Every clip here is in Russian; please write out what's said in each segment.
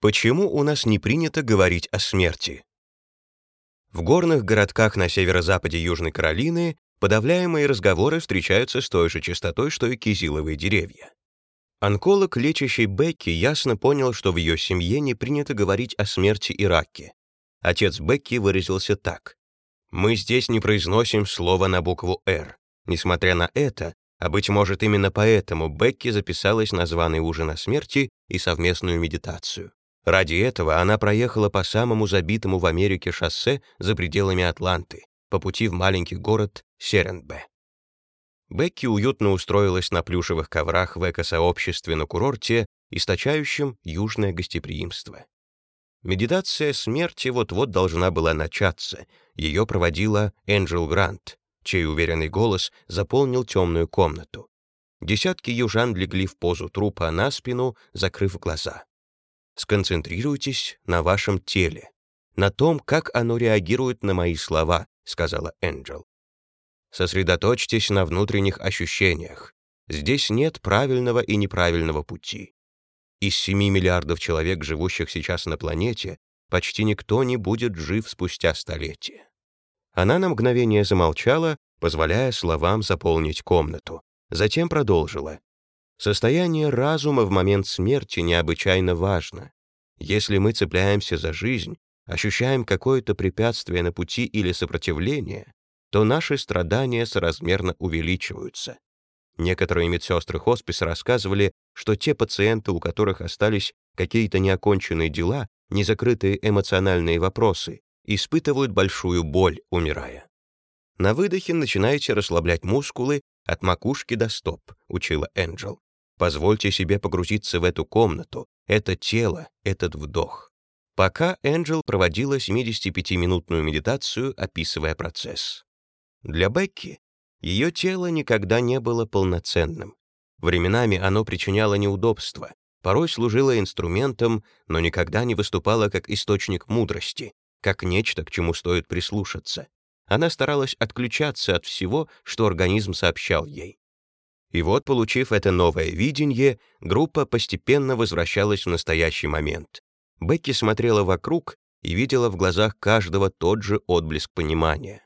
Почему у нас не принято говорить о смерти? В горных городках на северо-западе Южной Каролины подавляемые разговоры встречаются с той же частотой, что и кизиловые деревья. Онколог, лечащий Бекки, ясно понял, что в ее семье не принято говорить о смерти и раке. Отец Бекки выразился так. «Мы здесь не произносим слово на букву «Р». Несмотря на это, а быть может именно поэтому Бекки записалась на званый ужин о смерти и совместную медитацию. Ради этого она проехала по самому забитому в Америке шоссе за пределами Атланты, по пути в маленький город Серенбе. Бекки уютно устроилась на плюшевых коврах в экосообществе на курорте, источающем южное гостеприимство. Медитация смерти вот-вот должна была начаться. Ее проводила Энджел Грант, чей уверенный голос заполнил темную комнату. Десятки южан легли в позу трупа на спину, закрыв глаза. Сконцентрируйтесь на вашем теле, на том, как оно реагирует на мои слова, сказала Энджел. Сосредоточьтесь на внутренних ощущениях. Здесь нет правильного и неправильного пути. Из 7 миллиардов человек, живущих сейчас на планете, почти никто не будет жив спустя столетия. Она на мгновение замолчала, позволяя словам заполнить комнату. Затем продолжила. Состояние разума в момент смерти необычайно важно. Если мы цепляемся за жизнь, ощущаем какое-то препятствие на пути или сопротивление, то наши страдания соразмерно увеличиваются. Некоторые медсестры хосписа рассказывали, что те пациенты, у которых остались какие-то неоконченные дела, незакрытые эмоциональные вопросы, испытывают большую боль, умирая. На выдохе начинаете расслаблять мускулы от макушки до стоп, учила Энджел. Позвольте себе погрузиться в эту комнату, это тело, этот вдох. Пока Энджел проводила 75-минутную медитацию, описывая процесс. Для Бекки ее тело никогда не было полноценным. Временами оно причиняло неудобства, порой служило инструментом, но никогда не выступало как источник мудрости, как нечто, к чему стоит прислушаться. Она старалась отключаться от всего, что организм сообщал ей. И вот, получив это новое видение, группа постепенно возвращалась в настоящий момент. Бекки смотрела вокруг и видела в глазах каждого тот же отблеск понимания.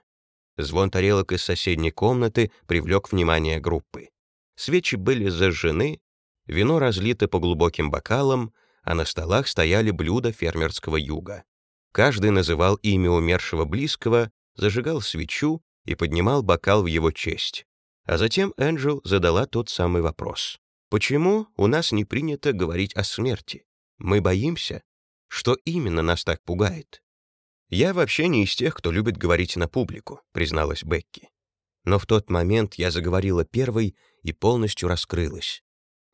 Звон тарелок из соседней комнаты привлек внимание группы. Свечи были зажжены, вино разлито по глубоким бокалам, а на столах стояли блюда фермерского юга. Каждый называл имя умершего близкого, зажигал свечу и поднимал бокал в его честь. А затем Энджел задала тот самый вопрос. «Почему у нас не принято говорить о смерти? Мы боимся? Что именно нас так пугает?» «Я вообще не из тех, кто любит говорить на публику», — призналась Бекки. Но в тот момент я заговорила первой и полностью раскрылась.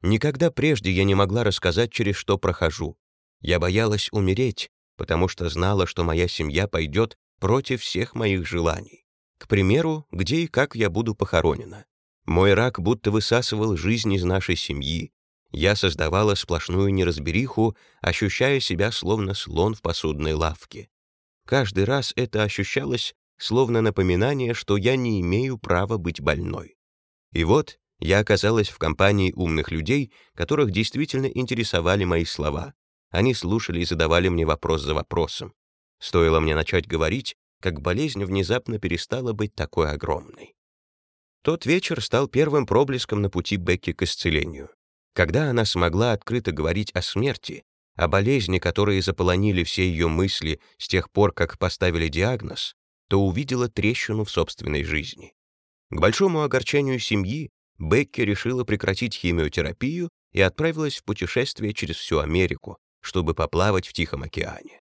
Никогда прежде я не могла рассказать, через что прохожу. Я боялась умереть, потому что знала, что моя семья пойдет против всех моих желаний. К примеру, где и как я буду похоронена. Мой рак будто высасывал жизнь из нашей семьи. Я создавала сплошную неразбериху, ощущая себя словно слон в посудной лавке. Каждый раз это ощущалось словно напоминание, что я не имею права быть больной. И вот я оказалась в компании умных людей, которых действительно интересовали мои слова. Они слушали и задавали мне вопрос за вопросом. Стоило мне начать говорить, как болезнь внезапно перестала быть такой огромной. Тот вечер стал первым проблеском на пути Бекки к исцелению. Когда она смогла открыто говорить о смерти, о болезни, которые заполонили все ее мысли с тех пор, как поставили диагноз, то увидела трещину в собственной жизни. К большому огорчению семьи Бекки решила прекратить химиотерапию и отправилась в путешествие через всю Америку, чтобы поплавать в Тихом океане.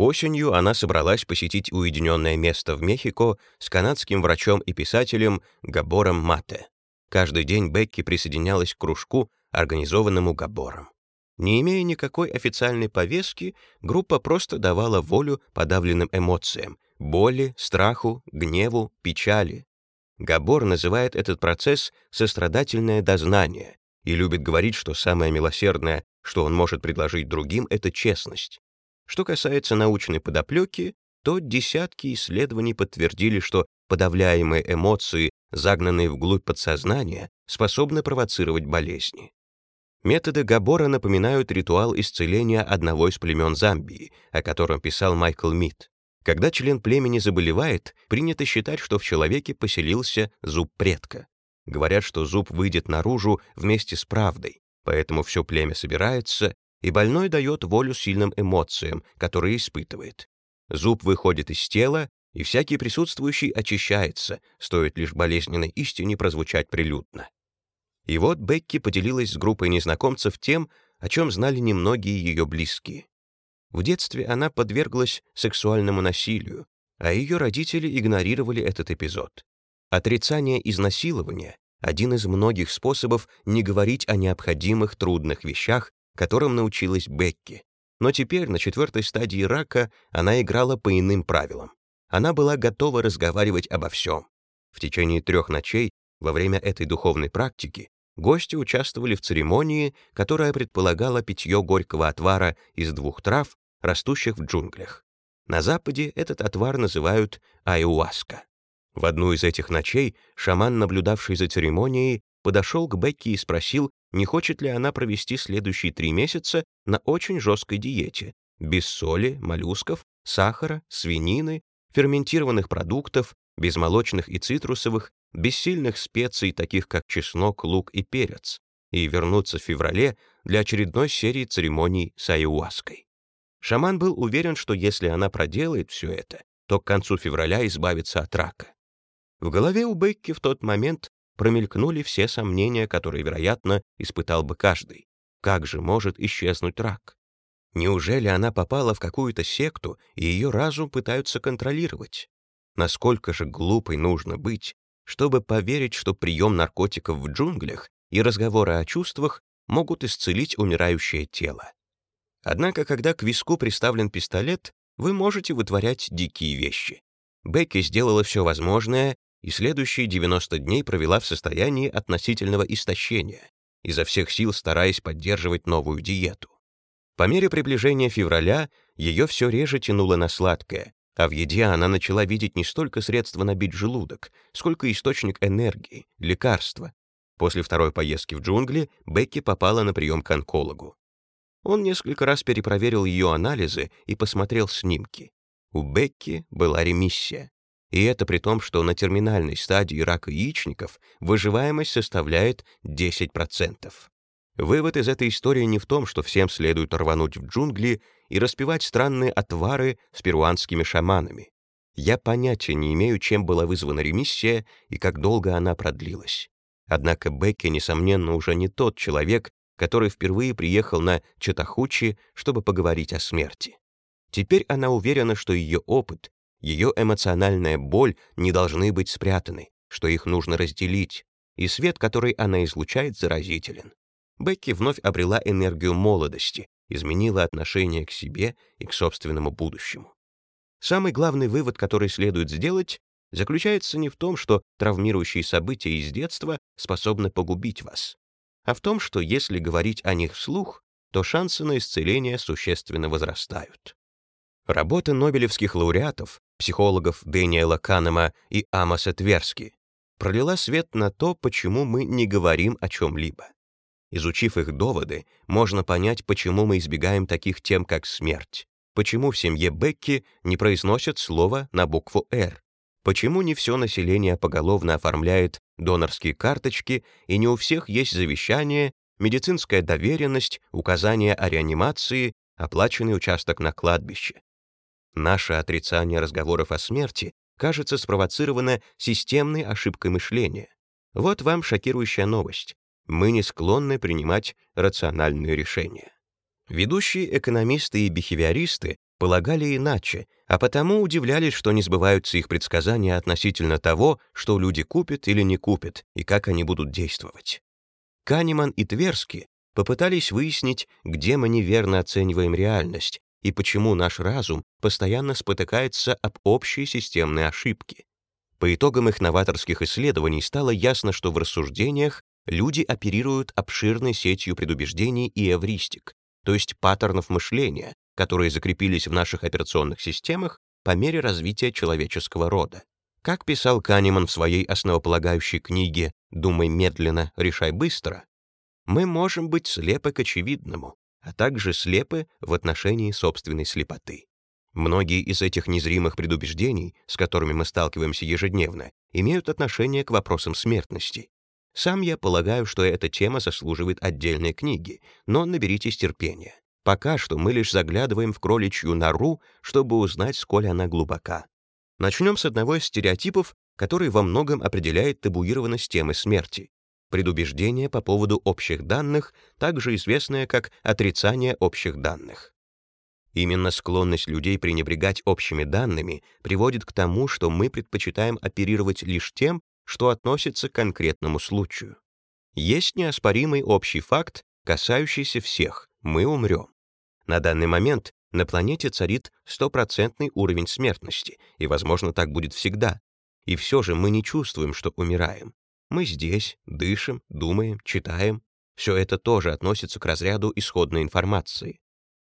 Осенью она собралась посетить уединенное место в Мехико с канадским врачом и писателем Габором Мате. Каждый день Бекки присоединялась к кружку, организованному Габором. Не имея никакой официальной повестки, группа просто давала волю подавленным эмоциям, боли, страху, гневу, печали. Габор называет этот процесс «сострадательное дознание» и любит говорить, что самое милосердное, что он может предложить другим, — это честность. Что касается научной подоплеки, то десятки исследований подтвердили, что подавляемые эмоции, загнанные вглубь подсознания, способны провоцировать болезни. Методы Габора напоминают ритуал исцеления одного из племен Замбии, о котором писал Майкл Мид. Когда член племени заболевает, принято считать, что в человеке поселился зуб предка. Говорят, что зуб выйдет наружу вместе с правдой, поэтому все племя собирается, и больной дает волю сильным эмоциям, которые испытывает. Зуб выходит из тела, и всякий присутствующий очищается, стоит лишь болезненной истине прозвучать прилюдно. И вот Бекки поделилась с группой незнакомцев тем, о чем знали немногие ее близкие. В детстве она подверглась сексуальному насилию, а ее родители игнорировали этот эпизод. Отрицание изнасилования — один из многих способов не говорить о необходимых трудных вещах, которым научилась Бекки. Но теперь, на четвертой стадии рака, она играла по иным правилам. Она была готова разговаривать обо всем. В течение трех ночей, во время этой духовной практики, гости участвовали в церемонии, которая предполагала питье горького отвара из двух трав, растущих в джунглях. На Западе этот отвар называют айуаска. В одну из этих ночей шаман, наблюдавший за церемонией, подошел к Бекке и спросил, не хочет ли она провести следующие три месяца на очень жесткой диете, без соли, моллюсков, сахара, свинины, ферментированных продуктов, без молочных и цитрусовых, без сильных специй, таких как чеснок, лук и перец, и вернуться в феврале для очередной серии церемоний с аюаской. Шаман был уверен, что если она проделает все это, то к концу февраля избавится от рака. В голове у Бекки в тот момент промелькнули все сомнения, которые, вероятно, испытал бы каждый. Как же может исчезнуть рак? Неужели она попала в какую-то секту, и ее разум пытаются контролировать? Насколько же глупой нужно быть, чтобы поверить, что прием наркотиков в джунглях и разговоры о чувствах могут исцелить умирающее тело? Однако, когда к виску приставлен пистолет, вы можете вытворять дикие вещи. Бекки сделала все возможное и следующие 90 дней провела в состоянии относительного истощения, изо всех сил стараясь поддерживать новую диету. По мере приближения февраля ее все реже тянуло на сладкое, а в еде она начала видеть не столько средства набить желудок, сколько источник энергии, лекарства. После второй поездки в джунгли Бекки попала на прием к онкологу. Он несколько раз перепроверил ее анализы и посмотрел снимки. У Бекки была ремиссия. И это при том, что на терминальной стадии рака яичников выживаемость составляет 10%. Вывод из этой истории не в том, что всем следует рвануть в джунгли и распивать странные отвары с перуанскими шаманами. Я понятия не имею, чем была вызвана ремиссия и как долго она продлилась. Однако Бекки, несомненно, уже не тот человек, который впервые приехал на Чатахучи, чтобы поговорить о смерти. Теперь она уверена, что ее опыт, ее эмоциональная боль не должны быть спрятаны, что их нужно разделить, и свет, который она излучает, заразителен. Бекки вновь обрела энергию молодости, изменила отношение к себе и к собственному будущему. Самый главный вывод, который следует сделать, заключается не в том, что травмирующие события из детства способны погубить вас, а в том, что если говорить о них вслух, то шансы на исцеление существенно возрастают. Работа нобелевских лауреатов, психологов Дэниела Канема и Амоса Тверски, пролила свет на то, почему мы не говорим о чем-либо. Изучив их доводы, можно понять, почему мы избегаем таких тем, как смерть, почему в семье Бекки не произносят слово на букву «Р», почему не все население поголовно оформляет донорские карточки и не у всех есть завещание, медицинская доверенность, указание о реанимации, оплаченный участок на кладбище. Наше отрицание разговоров о смерти кажется спровоцировано системной ошибкой мышления. Вот вам шокирующая новость мы не склонны принимать рациональные решения. Ведущие экономисты и бихевиористы полагали иначе, а потому удивлялись, что не сбываются их предсказания относительно того, что люди купят или не купят, и как они будут действовать. Канеман и Тверски попытались выяснить, где мы неверно оцениваем реальность и почему наш разум постоянно спотыкается об общие системные ошибки. По итогам их новаторских исследований стало ясно, что в рассуждениях люди оперируют обширной сетью предубеждений и эвристик, то есть паттернов мышления, которые закрепились в наших операционных системах по мере развития человеческого рода. Как писал Канеман в своей основополагающей книге «Думай медленно, решай быстро», мы можем быть слепы к очевидному, а также слепы в отношении собственной слепоты. Многие из этих незримых предубеждений, с которыми мы сталкиваемся ежедневно, имеют отношение к вопросам смертности. Сам я полагаю, что эта тема заслуживает отдельной книги, но наберитесь терпения. Пока что мы лишь заглядываем в кроличью нору, чтобы узнать, сколь она глубока. Начнем с одного из стереотипов, который во многом определяет табуированность темы смерти. Предубеждение по поводу общих данных, также известное как отрицание общих данных. Именно склонность людей пренебрегать общими данными приводит к тому, что мы предпочитаем оперировать лишь тем, что относится к конкретному случаю. Есть неоспоримый общий факт, касающийся всех — мы умрем. На данный момент на планете царит стопроцентный уровень смертности, и, возможно, так будет всегда. И все же мы не чувствуем, что умираем. Мы здесь, дышим, думаем, читаем. Все это тоже относится к разряду исходной информации.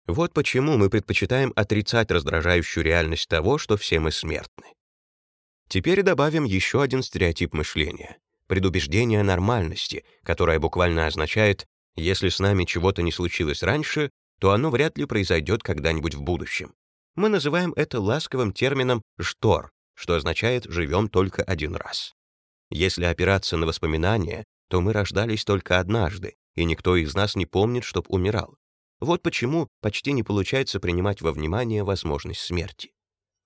Вот почему мы предпочитаем отрицать раздражающую реальность того, что все мы смертны. Теперь добавим еще один стереотип мышления — предубеждение нормальности, которое буквально означает «если с нами чего-то не случилось раньше, то оно вряд ли произойдет когда-нибудь в будущем». Мы называем это ласковым термином «штор», что означает «живем только один раз». Если опираться на воспоминания, то мы рождались только однажды, и никто из нас не помнит, чтоб умирал. Вот почему почти не получается принимать во внимание возможность смерти.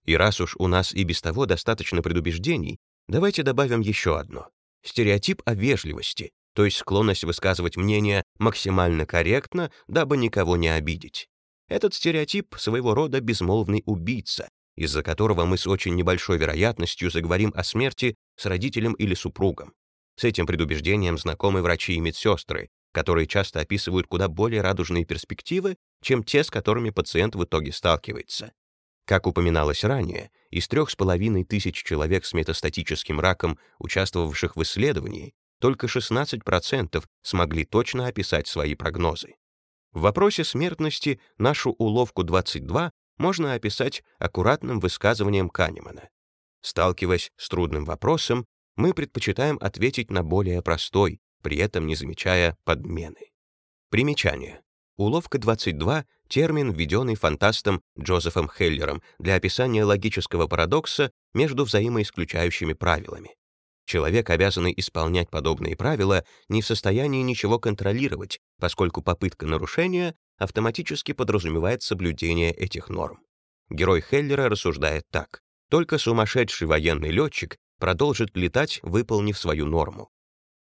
И раз уж у нас и без того достаточно предубеждений, давайте добавим еще одно. Стереотип о вежливости, то есть склонность высказывать мнение максимально корректно, дабы никого не обидеть. Этот стереотип своего рода безмолвный убийца, из-за которого мы с очень небольшой вероятностью заговорим о смерти с родителем или супругом. С этим предубеждением знакомы врачи и медсестры, которые часто описывают куда более радужные перспективы, чем те, с которыми пациент в итоге сталкивается. Как упоминалось ранее, из трех с половиной тысяч человек с метастатическим раком, участвовавших в исследовании, только 16% смогли точно описать свои прогнозы. В вопросе смертности нашу уловку 22 можно описать аккуратным высказыванием Канемана. Сталкиваясь с трудным вопросом, мы предпочитаем ответить на более простой, при этом не замечая подмены. Примечание. Уловка 22 — термин, введенный фантастом Джозефом Хеллером для описания логического парадокса между взаимоисключающими правилами. Человек, обязанный исполнять подобные правила, не в состоянии ничего контролировать, поскольку попытка нарушения автоматически подразумевает соблюдение этих норм. Герой Хеллера рассуждает так. Только сумасшедший военный летчик продолжит летать, выполнив свою норму.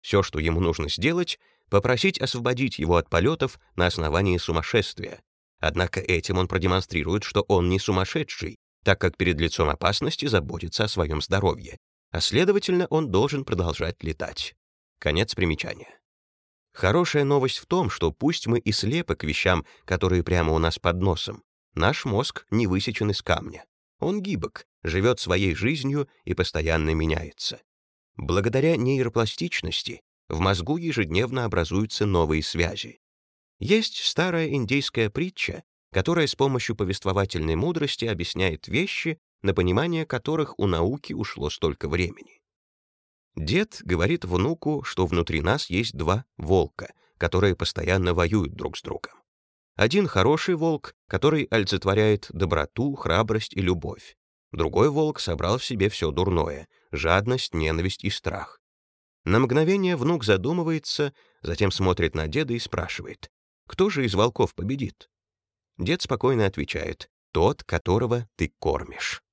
Все, что ему нужно сделать, попросить освободить его от полетов на основании сумасшествия. Однако этим он продемонстрирует, что он не сумасшедший, так как перед лицом опасности заботится о своем здоровье, а следовательно, он должен продолжать летать. Конец примечания. Хорошая новость в том, что пусть мы и слепы к вещам, которые прямо у нас под носом, наш мозг не высечен из камня. Он гибок, живет своей жизнью и постоянно меняется. Благодаря нейропластичности в мозгу ежедневно образуются новые связи. Есть старая индейская притча, которая с помощью повествовательной мудрости объясняет вещи, на понимание которых у науки ушло столько времени. Дед говорит внуку, что внутри нас есть два волка, которые постоянно воюют друг с другом. Один хороший волк, который олицетворяет доброту, храбрость и любовь. Другой волк собрал в себе все дурное — жадность, ненависть и страх. На мгновение внук задумывается, затем смотрит на деда и спрашивает, кто же из волков победит? Дед спокойно отвечает, тот, которого ты кормишь.